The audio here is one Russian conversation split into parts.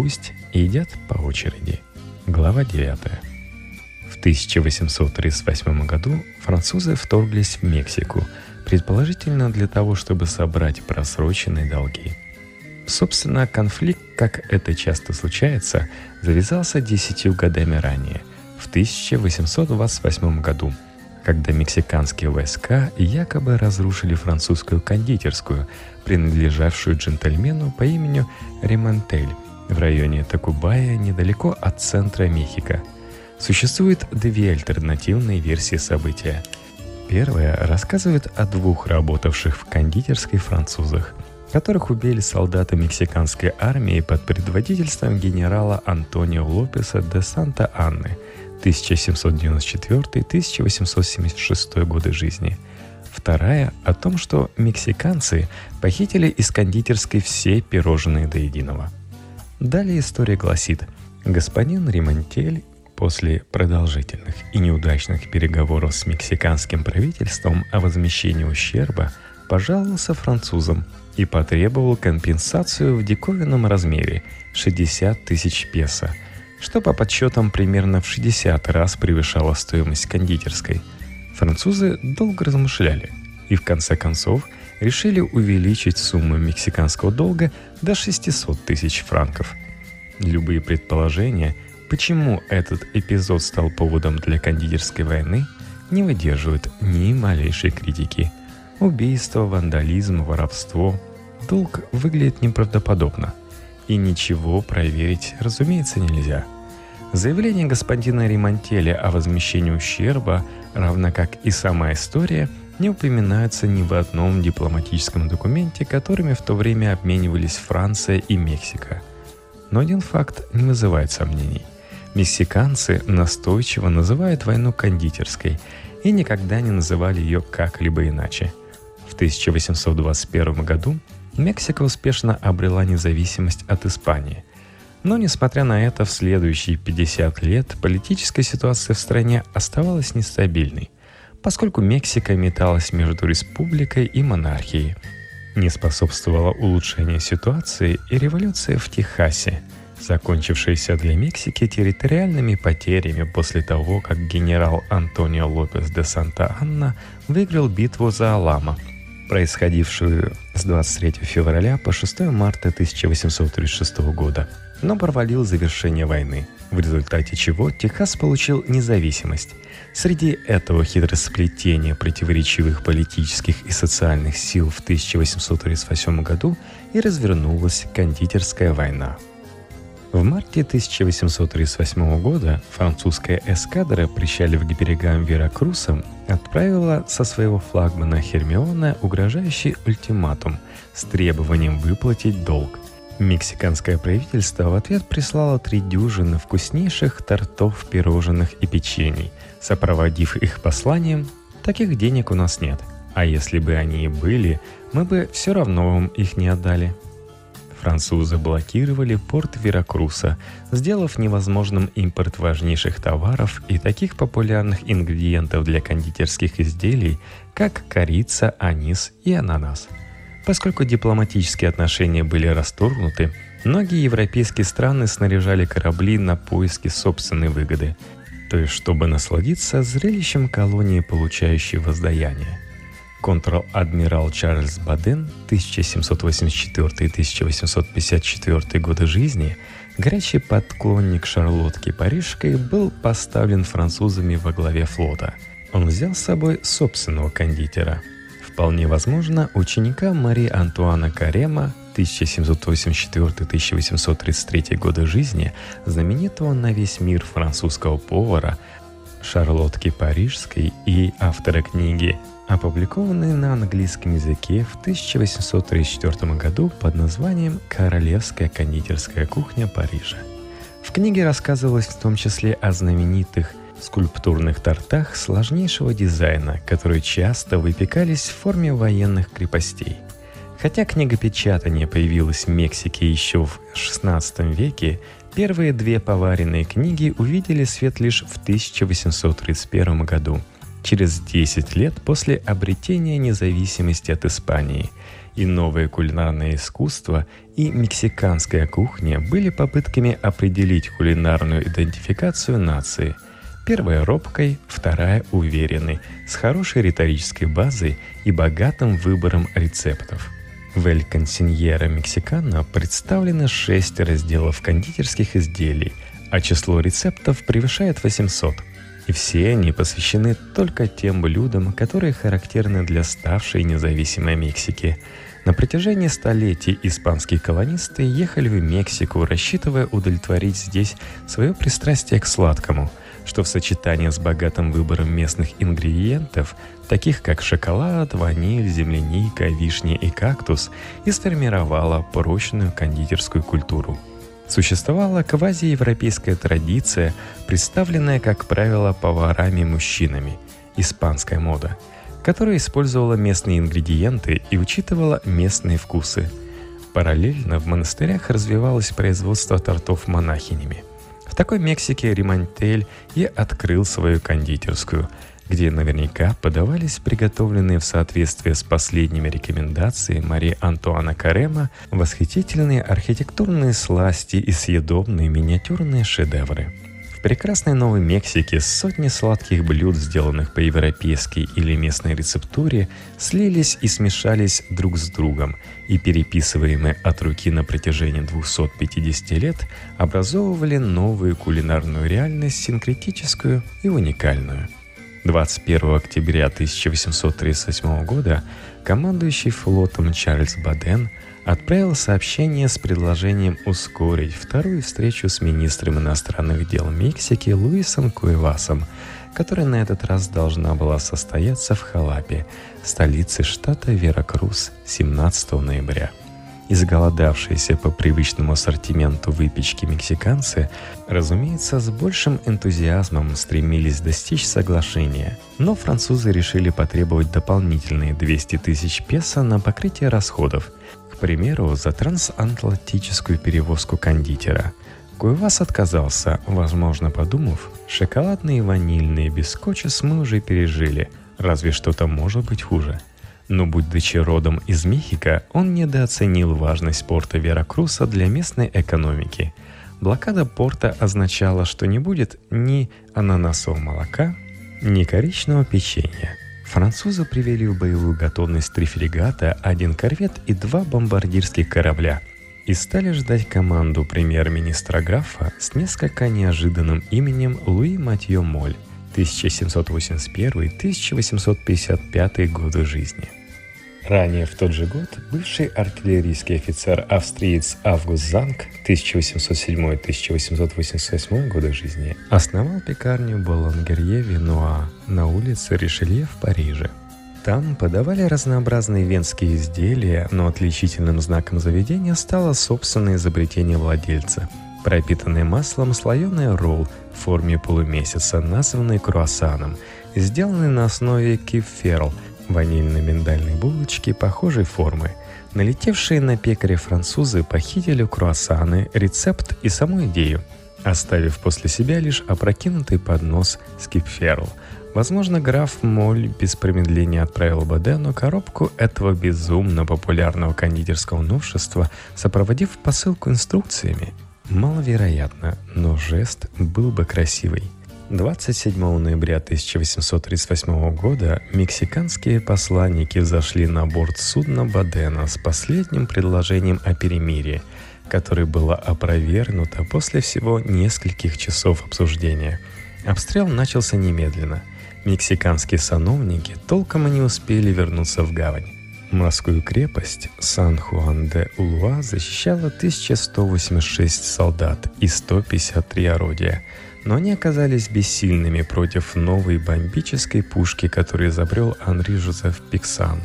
пусть едят по очереди. Глава 9. В 1838 году французы вторглись в Мексику, предположительно для того, чтобы собрать просроченные долги. Собственно, конфликт, как это часто случается, завязался десятью годами ранее, в 1828 году – когда мексиканские войска якобы разрушили французскую кондитерскую, принадлежавшую джентльмену по имени Ремонтель в районе Такубая недалеко от центра Мехико. Существует две альтернативные версии события. Первая рассказывает о двух работавших в кондитерской французах, которых убили солдаты мексиканской армии под предводительством генерала Антонио Лопеса де Санта-Анны – 1794-1876 годы жизни. Вторая о том, что мексиканцы похитили из кондитерской все пирожные до единого. Далее история гласит, господин Римонтель после продолжительных и неудачных переговоров с мексиканским правительством о возмещении ущерба пожаловался французам и потребовал компенсацию в диковинном размере 60 тысяч песо – что по подсчетам примерно в 60 раз превышало стоимость кондитерской. Французы долго размышляли и в конце концов решили увеличить сумму мексиканского долга до 600 тысяч франков. Любые предположения, почему этот эпизод стал поводом для кондитерской войны, не выдерживают ни малейшей критики. Убийство, вандализм, воровство. Долг выглядит неправдоподобно – и ничего проверить, разумеется, нельзя. Заявление господина Римонтеля о возмещении ущерба, равно как и сама история, не упоминаются ни в одном дипломатическом документе, которыми в то время обменивались Франция и Мексика. Но один факт не вызывает сомнений. Мексиканцы настойчиво называют войну кондитерской и никогда не называли ее как-либо иначе. В 1821 году Мексика успешно обрела независимость от Испании. Но, несмотря на это, в следующие 50 лет политическая ситуация в стране оставалась нестабильной, поскольку Мексика металась между республикой и монархией. Не способствовало улучшению ситуации и революция в Техасе, закончившаяся для Мексики территориальными потерями после того, как генерал Антонио Лопес де Санта-Анна выиграл битву за Алама – происходившую с 23 февраля по 6 марта 1836 года, но провалил завершение войны, в результате чего Техас получил независимость. Среди этого хитросплетения противоречивых политических и социальных сил в 1838 году и развернулась кондитерская война – в марте 1838 года французская эскадра, причалив к берегам Веракруса, отправила со своего флагмана Хермиона угрожающий ультиматум с требованием выплатить долг. Мексиканское правительство в ответ прислало три дюжины вкуснейших тортов, пирожных и печений, сопроводив их посланием «Таких денег у нас нет, а если бы они и были, мы бы все равно вам их не отдали». Французы блокировали порт Веракруса, сделав невозможным импорт важнейших товаров и таких популярных ингредиентов для кондитерских изделий, как корица, анис и ананас. Поскольку дипломатические отношения были расторгнуты, многие европейские страны снаряжали корабли на поиски собственной выгоды, то есть чтобы насладиться зрелищем колонии, получающей воздаяние – Контр-адмирал Чарльз Баден 1784-1854 годы жизни, горячий поклонник Шарлотки Парижской, был поставлен французами во главе флота. Он взял с собой собственного кондитера. Вполне возможно, ученика Мари Антуана Карема 1784-1833 годы жизни, знаменитого на весь мир французского повара, Шарлотки Парижской и автора книги опубликованный на английском языке в 1834 году под названием «Королевская кондитерская кухня Парижа». В книге рассказывалось в том числе о знаменитых скульптурных тортах сложнейшего дизайна, которые часто выпекались в форме военных крепостей. Хотя книгопечатание появилось в Мексике еще в XVI веке, первые две поваренные книги увидели свет лишь в 1831 году – через 10 лет после обретения независимости от Испании. и новое кулинарное искусство, и мексиканская кухня были попытками определить кулинарную идентификацию нации. Первая робкой, вторая уверенной, с хорошей риторической базой и богатым выбором рецептов. В «Эль Консиньера Мексикано» представлено шесть разделов кондитерских изделий, а число рецептов превышает 800 – и все они посвящены только тем блюдам, которые характерны для ставшей независимой Мексики. На протяжении столетий испанские колонисты ехали в Мексику, рассчитывая удовлетворить здесь свое пристрастие к сладкому, что в сочетании с богатым выбором местных ингредиентов, таких как шоколад, ваниль, земляника, вишня и кактус, и сформировало прочную кондитерскую культуру. Существовала квазиевропейская традиция, представленная, как правило, поварами-мужчинами, испанская мода, которая использовала местные ингредиенты и учитывала местные вкусы. Параллельно в монастырях развивалось производство тортов монахинями. Такой Мексике Римантель и открыл свою кондитерскую – где наверняка подавались приготовленные в соответствии с последними рекомендациями Марии Антуана Карема восхитительные архитектурные сласти и съедобные миниатюрные шедевры. В прекрасной Новой Мексике сотни сладких блюд, сделанных по европейской или местной рецептуре, слились и смешались друг с другом, и переписываемые от руки на протяжении 250 лет образовывали новую кулинарную реальность, синкретическую и уникальную – 21 октября 1838 года командующий флотом Чарльз Баден отправил сообщение с предложением ускорить вторую встречу с министром иностранных дел Мексики Луисом Куевасом, которая на этот раз должна была состояться в Халапе, столице штата Веракрус, 17 ноября. Изголодавшиеся по привычному ассортименту выпечки мексиканцы, разумеется, с большим энтузиазмом стремились достичь соглашения, но французы решили потребовать дополнительные 200 тысяч песо на покрытие расходов, к примеру, за трансатлантическую перевозку кондитера. Куевас отказался, возможно, подумав, шоколадные и ванильные без мы уже пережили, разве что-то может быть хуже – но будучи родом из Мехико, он недооценил важность порта Веракруса для местной экономики. Блокада порта означала, что не будет ни ананасового молока, ни коричного печенья. Французы привели в боевую готовность три фрегата, один корвет и два бомбардирских корабля и стали ждать команду премьер-министра графа с несколько неожиданным именем Луи Матье Моль 1781-1855 годы жизни. Ранее в тот же год бывший артиллерийский офицер австриец Август Занг 1807-1888 годы жизни основал пекарню Болонгерье Винуа на улице Ришелье в Париже. Там подавали разнообразные венские изделия, но отличительным знаком заведения стало собственное изобретение владельца – пропитанный маслом слоеный ролл в форме полумесяца, названный круассаном, сделанный на основе киферл – Ванильно-миндальные булочки похожей формы. Налетевшие на пекаря французы похитили круассаны, рецепт и саму идею, оставив после себя лишь опрокинутый поднос скипферл. Возможно, граф Моль без промедления отправил Бадену коробку этого безумно популярного кондитерского новшества, сопроводив посылку инструкциями. Маловероятно, но жест был бы красивый – 27 ноября 1838 года мексиканские посланники взошли на борт судна Бадена с последним предложением о перемирии, которое было опровергнуто после всего нескольких часов обсуждения. Обстрел начался немедленно. Мексиканские сановники толком и не успели вернуться в гавань. Морскую крепость Сан-Хуан-де-Улуа защищало 1186 солдат и 153 орудия – но они оказались бессильными против новой бомбической пушки, которую изобрел Анри Жозеф Пиксан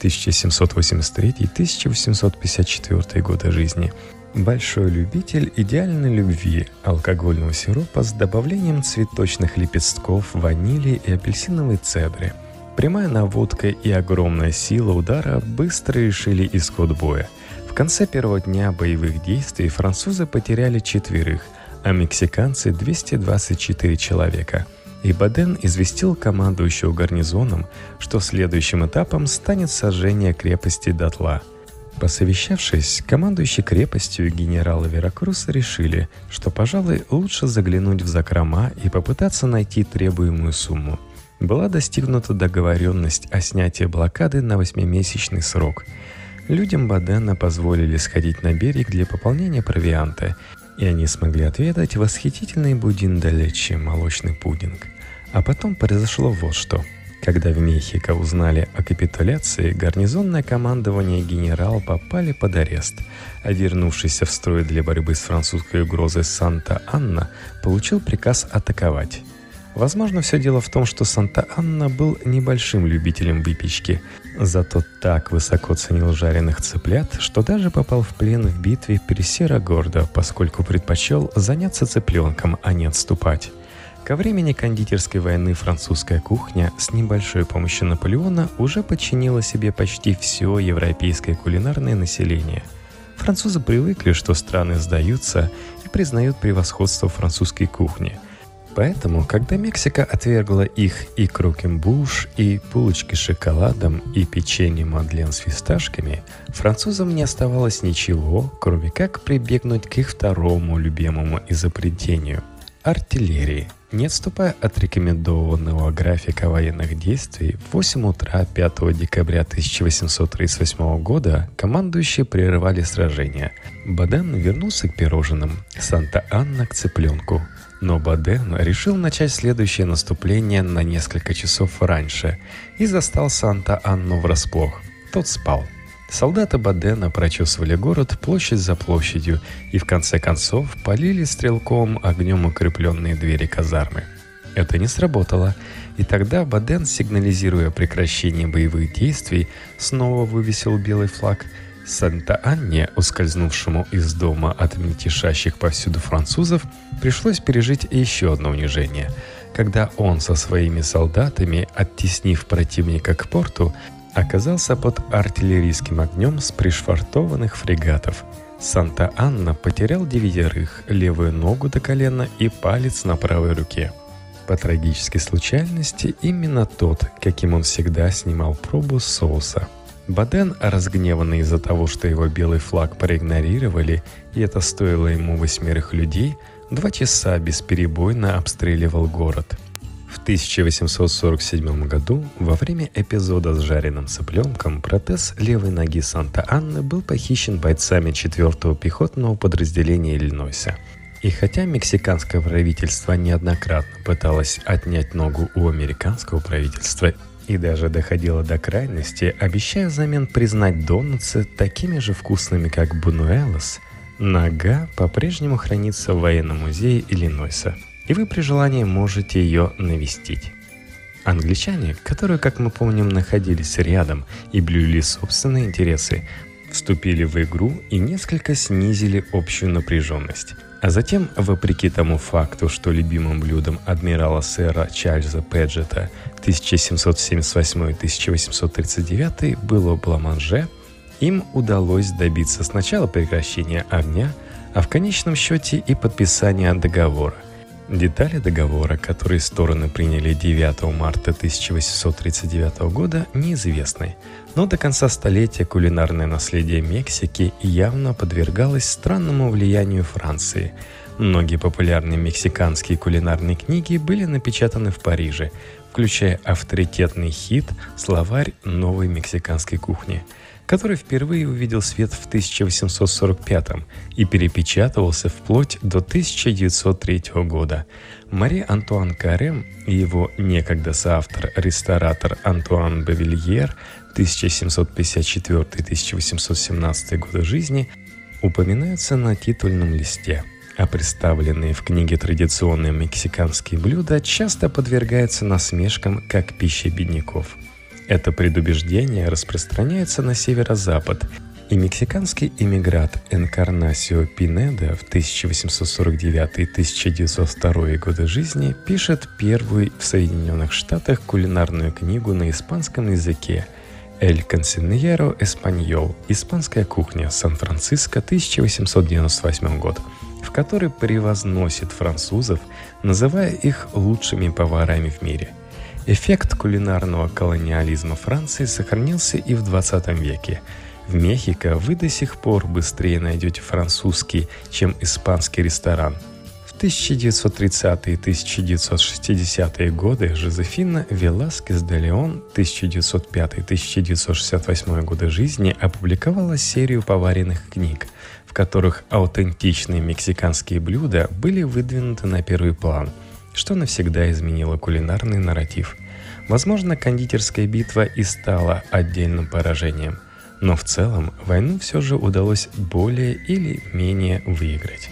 1783-1854 годы жизни. Большой любитель идеальной любви, алкогольного сиропа с добавлением цветочных лепестков, ванили и апельсиновой цедры. Прямая наводка и огромная сила удара быстро решили исход боя. В конце первого дня боевых действий французы потеряли четверых – а мексиканцы 224 человека. И Баден известил командующего гарнизоном, что следующим этапом станет сожжение крепости дотла. Посовещавшись, командующий крепостью генералы Веракруса решили, что, пожалуй, лучше заглянуть в закрома и попытаться найти требуемую сумму. Была достигнута договоренность о снятии блокады на восьмимесячный срок. Людям Бадена позволили сходить на берег для пополнения провианта, и они смогли отведать восхитительный будин далече молочный пудинг. А потом произошло вот что – когда в Мехико узнали о капитуляции, гарнизонное командование генерал попали под арест, а вернувшийся в строй для борьбы с французской угрозой Санта-Анна получил приказ атаковать. Возможно, все дело в том, что Санта-Анна был небольшим любителем выпечки, зато так высоко ценил жареных цыплят, что даже попал в плен в битве при Серогордо, поскольку предпочел заняться цыпленком, а не отступать. Ко времени кондитерской войны французская кухня с небольшой помощью Наполеона уже подчинила себе почти все европейское кулинарное население. Французы привыкли, что страны сдаются и признают превосходство французской кухни. Поэтому, когда Мексика отвергла их и крокембуш, и булочки с шоколадом, и печенье Мадлен с фисташками, французам не оставалось ничего, кроме как прибегнуть к их второму любимому изобретению – артиллерии – не отступая от рекомендованного графика военных действий, в 8 утра 5 декабря 1838 года командующие прерывали сражение. Баден вернулся к пирожным, Санта-Анна к цыпленку. Но Баден решил начать следующее наступление на несколько часов раньше и застал Санта-Анну врасплох. Тот спал – Солдаты Бадена прочесывали город площадь за площадью и в конце концов полили стрелковым огнем укрепленные двери казармы. Это не сработало, и тогда Баден, сигнализируя прекращение боевых действий, снова вывесил белый флаг. Санта-Анне, ускользнувшему из дома от мятежащих повсюду французов, пришлось пережить еще одно унижение – когда он со своими солдатами, оттеснив противника к порту, оказался под артиллерийским огнем с пришвартованных фрегатов. Санта-Анна потерял девятерых, левую ногу до колена и палец на правой руке. По трагической случайности, именно тот, каким он всегда снимал пробу соуса. Баден, разгневанный из-за того, что его белый флаг проигнорировали, и это стоило ему восьмерых людей, два часа бесперебойно обстреливал город – в 1847 году во время эпизода с жареным цыпленком протез левой ноги Санта-Анны был похищен бойцами 4-го пехотного подразделения Иллинойса. И хотя мексиканское правительство неоднократно пыталось отнять ногу у американского правительства и даже доходило до крайности, обещая взамен признать донатсы такими же вкусными, как Бунуэлос, нога по-прежнему хранится в военном музее Иллинойса – и вы при желании можете ее навестить. Англичане, которые, как мы помним, находились рядом и блюли собственные интересы, вступили в игру и несколько снизили общую напряженность. А затем, вопреки тому факту, что любимым блюдом адмирала сэра Чарльза Педжета 1778-1839 было бламанже, им удалось добиться сначала прекращения огня, а в конечном счете и подписания договора, Детали договора, которые стороны приняли 9 марта 1839 года, неизвестны, но до конца столетия кулинарное наследие Мексики явно подвергалось странному влиянию Франции. Многие популярные мексиканские кулинарные книги были напечатаны в Париже, включая авторитетный хит «Словарь новой мексиканской кухни», который впервые увидел свет в 1845 и перепечатывался вплоть до 1903 года. Мари Антуан Карем и его некогда соавтор-ресторатор Антуан Бавильер 1754-1817 годы жизни упоминаются на титульном листе – а представленные в книге традиционные мексиканские блюда часто подвергаются насмешкам как пища бедняков – это предубеждение распространяется на северо-запад, и мексиканский иммигрант Энкарнасио Пинеда в 1849-1902 годы жизни пишет первую в Соединенных Штатах кулинарную книгу на испанском языке «Эль Консиньеро Эспаньол. Испанская кухня. Сан-Франциско. 1898 год», в которой превозносит французов, называя их лучшими поварами в мире – Эффект кулинарного колониализма Франции сохранился и в 20 веке. В Мехико вы до сих пор быстрее найдете французский, чем испанский ресторан. В 1930-е и 1960-е годы Жозефина Веласкес де Леон 1905-1968 годы жизни опубликовала серию поваренных книг, в которых аутентичные мексиканские блюда были выдвинуты на первый план, что навсегда изменило кулинарный нарратив. Возможно, кондитерская битва и стала отдельным поражением – но в целом войну все же удалось более или менее выиграть.